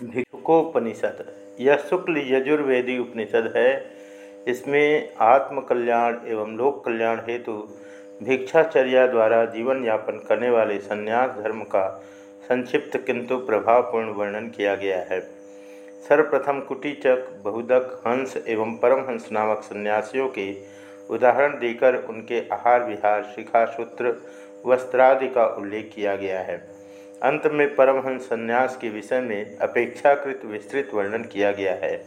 भिक्षुकोपनिषद, यह शुक्ल यजुर्वेदी उपनिषद है। इसमें आत्मकल्याण एवं लोक कल्याण हेतु भिक्षाचर्या द्वारा जीवन यापन करने वाले संन्यास धर्म का संक्षिप्त किंतु प्रभावपूर्ण वर्णन किया गया है। सर्वप्रथम कुटीचक, बहुदक, हंस एवं परमहंस नामक सन्यासियों के उदाहरण देकर उनके आहार विहार शिखासूत्र, वस्त्रादि का उल्लेख किया गया है। अंत में परमहंस संन्यास के विषय में अपेक्षाकृत विस्तृत वर्णन किया गया है,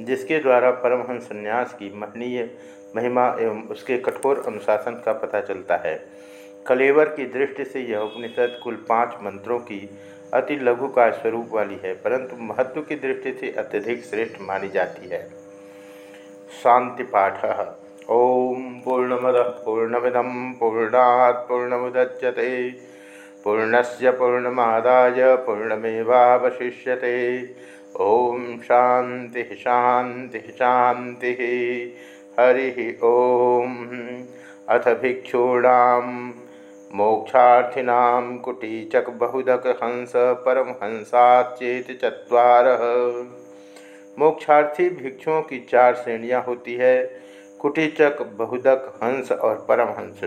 जिसके द्वारा परमहंस संन्यास की महनीय महिमा एवं उसके कठोर अनुशासन का पता चलता है। कलेवर की दृष्टि से यह उपनिषद कुल पाँच मंत्रों की अति लघु का स्वरूप वाली है, परंतु महत्व की दृष्टि से अत्यधिक श्रेष्ठ मानी जाती है। शांति पाठ, ओम पूर्णमद पूर्णमिदम पूर्णात् पूर्णमुदच्यते। पूर्णस्य पूर्णमादाय पूर्णमेवावशिष्यते। ओम शांति शांति शांति हरि ओम। अथ भिक्षूणाम मोक्षार्थिनां कुटीचक बहुदक हंस परमहंसाचेत चत्वारः। मोक्षार्थी भिक्षुओं की चार श्रेणियाँ होती है, कुटीचक बहुदक हंस और परमहंस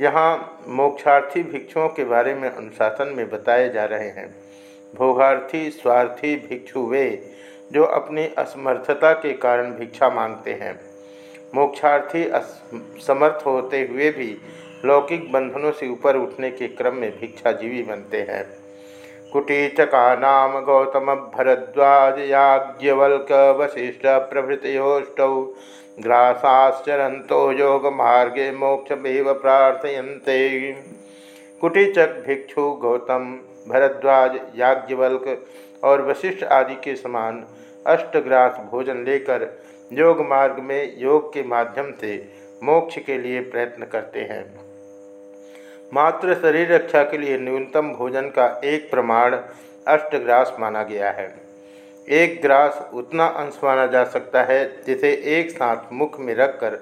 यहाँ मोक्षार्थी भिक्षुओं के बारे में अनुशासन में बताए जा रहे हैं। भोगार्थी, स्वार्थी भिक्षु वे, जो अपनी असमर्थता के कारण भिक्षा मांगते हैं। मोक्षार्थी समर्थ होते हुए भी लौकिक बंधनों से ऊपर उठने के क्रम में भिक्षाजीवी बनते हैं। कुटीचका नाम गौतम भरद्वाज याज्ञवल्क वशिष्ठ प्रभृतोष्टौ ग्रासाश्चरन्तो योगमार्गे मोक्षमेव प्रार्थयन्ते। कुटीचक भिक्षु गौतम भरद्वाज याज्ञवल्क और वशिष्ठ आदि के समान अष्टग्रास भोजन लेकर योग मार्ग में योग के माध्यम से मोक्ष के लिए प्रयत्न करते हैं। मात्र शरीर रक्षा के लिए न्यूनतम भोजन का एक प्रमाण अष्टग्रास माना गया है। एक ग्रास उतना अंश माना जा सकता है जिसे एक साथ मुख में रखकर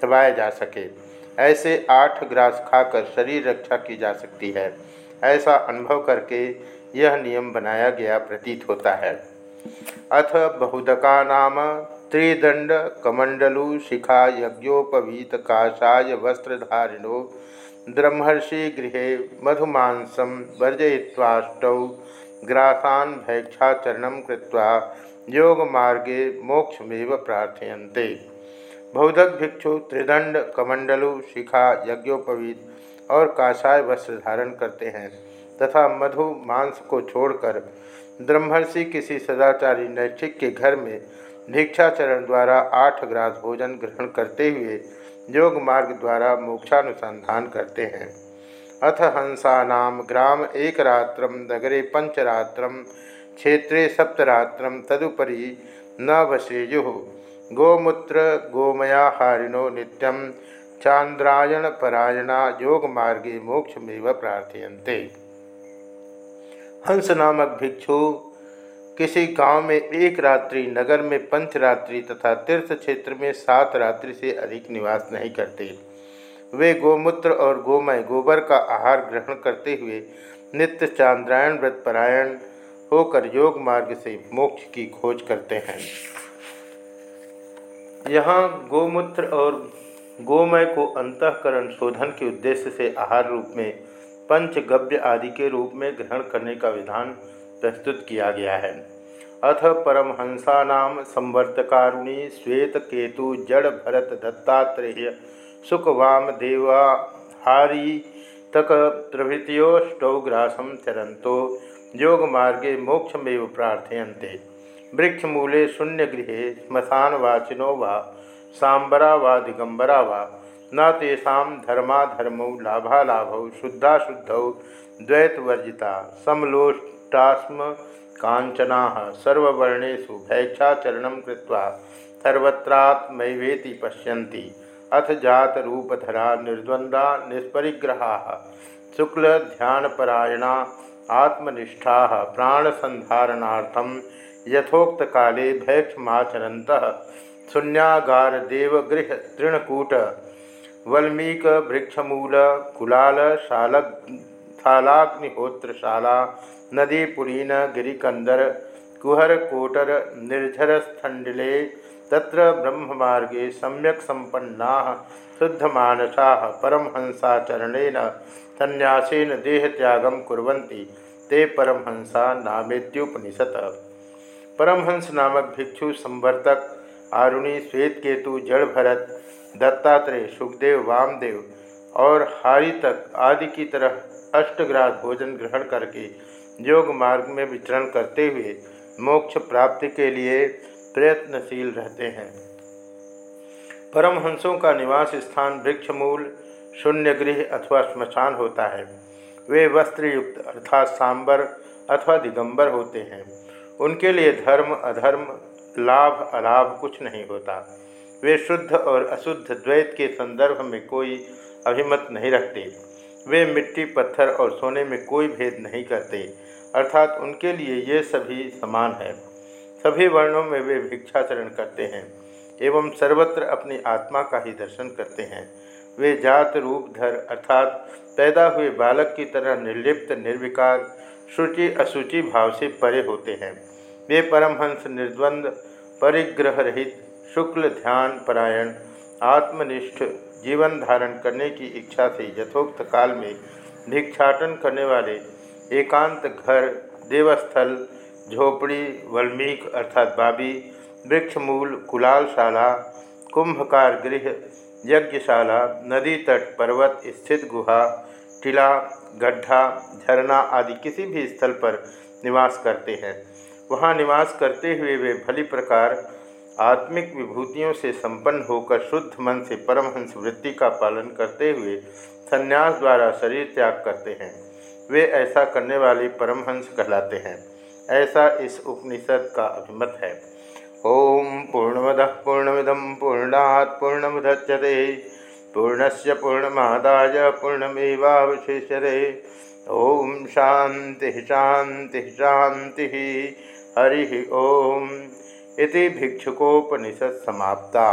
चबाया जा सके। ऐसे आठ ग्रास खाकर शरीर रक्षा की जा सकती है। ऐसा अनुभव करके यह नियम बनाया गया प्रतीत होता है। अथ बहुदका नाम त्रिदंड कमंडलु शिखा यज्ञोपवीत काषाय वस्त्रधारिणो ब्रह्मर्षि गृह मधुमांसम वर्जय्वाष्टौ ग्रासान भैक्षाचरण कृत्वा योग मार्गे मोक्षमेव प्रार्थयन्ते। बहुधक भिक्षु त्रिदंड कमंडलु शिखा, यज्ञोपवीत और काषाय वस्त्र धारण करते हैं तथा मधु मांस को छोड़कर ब्रह्मर्षि किसी सदाचारी नैक्षिक के घर में भिक्षाचरण द्वारा आठ ग्रास भोजन ग्रहण करते हुए योग मार्ग द्वारा मोक्षानुसंधान करते हैं। अथ हंसा ग्राम एक रात्र नगरे पंचरात्र क्षेत्रे सप्तरात्र तदुपरी न वसेयु गोमूत्र गोमयाहारिणो नित्यं चांद्रायणपरायणा योगमार्गे मोक्षमेव प्रार्थयन्ते। हंस नामक भिक्षु किसी गाँव में एक रात्रि, नगर में पंच रात्रि तथा तीर्थ क्षेत्र में सात रात्रि से अधिक निवास नहीं करते। वे गोमूत्र और गोमय गोबर का आहार ग्रहण करते हुए नित्य चांद्रायण व्रत परायण होकर योग मार्ग से मोक्ष की खोज करते हैं। यहाँ गोमूत्र और गोमय को अंतकरण शोधन के उद्देश्य से आहार रूप में, पंचगव्य आदि के रूप में ग्रहण करने का विधान प्रस्तुत किया गया है। अथ परमहंसा संवर्तकारुणी श्वेत केतु जड़ भरत दत्तात्रेय सुखवाम देवा हारी तक प्रभृतियोष्टौ ग्रासम चरंतो योग मार्गे मोक्षमेव प्रार्थयन्ते। वृक्षमूले शून्यगृह श्मशानवाचिनो वा, सांबरा वा, दिगंबरा वा। न तेषा धर्माधर्मौ, लाभालाभौ, शुद्धाशुद्धौ, द्वैतवर्जिता समलोष्टास्म कांचना सर्वर्णेशु भैक्षाचरण कृत्वा सर्वत्रात्मैवेति पश्यन्ति। अथ जात रूपधरा निर्द्वंदा निष्परिग्रहा। शुक्ल ध्यानपरायणा आत्मनिष्ठा प्राणसंधारणार्थम यथोक्त काले भैक्षमाचरत शून्यागार देवगृह तृणकूट वल्मीक वृक्षमूल कुलाल नदी पुरीन गिरिकंदर कुहरकोटर निर्झरस्थंडिले तत्र ब्रह्ममार्गे सम्यक संपन्ना शुद्धमानसा परमहंसाचरणेन संन्यासेन देहत्यागं कुर्वन्ति ते परमहंसा नामेत्युपनिषद परमहंस नामक भिक्षु संवर्तक आरुणि, श्वेतकेतु जड़ भरत दत्तात्रेय, सुखदेव, वामदेव और हारी तक आदि की तरह अष्टग्रास भोजन ग्रहण करके योग मार्ग में विचरण करते हुए मोक्ष प्राप्ति के लिए प्रयत्नशील रहते हैं। परमहंसों का निवास स्थान वृक्षमूल शून्य गृह अथवा श्मशान होता है। वे वस्त्रयुक्त अर्थात सांबर अथवा दिगंबर होते हैं। उनके लिए धर्म, अधर्म, लाभ, अलाभ कुछ नहीं होता। वे शुद्ध और अशुद्ध द्वैत के संदर्भ में कोई अभिमत नहीं रखते। वे मिट्टी, पत्थर और सोने में कोई भेद नहीं करते, अर्थात उनके लिए ये सभी समान है। सभी वर्णों में वे भिक्षाचरण करते हैं एवं सर्वत्र अपनी आत्मा का ही दर्शन करते हैं। वे जात, रूप, धर अर्थात पैदा हुए बालक की तरह निर्लिप्त, निर्विकार, शुचि, अशुचि भाव से परे होते हैं। वे परमहंस, निर्द्वंद, परिग्रह रहित, शुक्ल ध्यान परायण, आत्मनिष्ठ जीवन धारण करने की इच्छा से यथोक्त काल में भिक्षाटन करने वाले एकांत घर, देवस्थल, झोपड़ी, वल्मीक अर्थात बाबी, वृक्षमूल, कुलालशाला, कुंभकार गृह, यज्ञशाला, नदी तट, पर्वत, स्थित गुहा, टिला, गड्ढा, झरना आदि किसी भी स्थल पर निवास करते हैं। वहाँ निवास करते हुए वे भली प्रकार आत्मिक विभूतियों से संपन्न होकर शुद्ध मन से परमहंस वृत्ति का पालन करते हुए संन्यास द्वारा शरीर त्याग करते हैं। वे ऐसा करने वाले परमहंस कहलाते हैं। ऐसा इस उपनिषद का अभिमत है। ओम पूर्णमद पूर्णमिदम पूर्णात् पूर्णमुदच्यते। पूर्णस्य पूर्णमादाय पूर्णमेवावशिष्यते। ओम शांति शांति शांति हरि ओम। इति भिक्षुकोपनिषद समाप्ता।